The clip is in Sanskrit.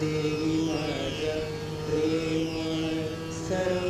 देवि मा प्रेम सर्व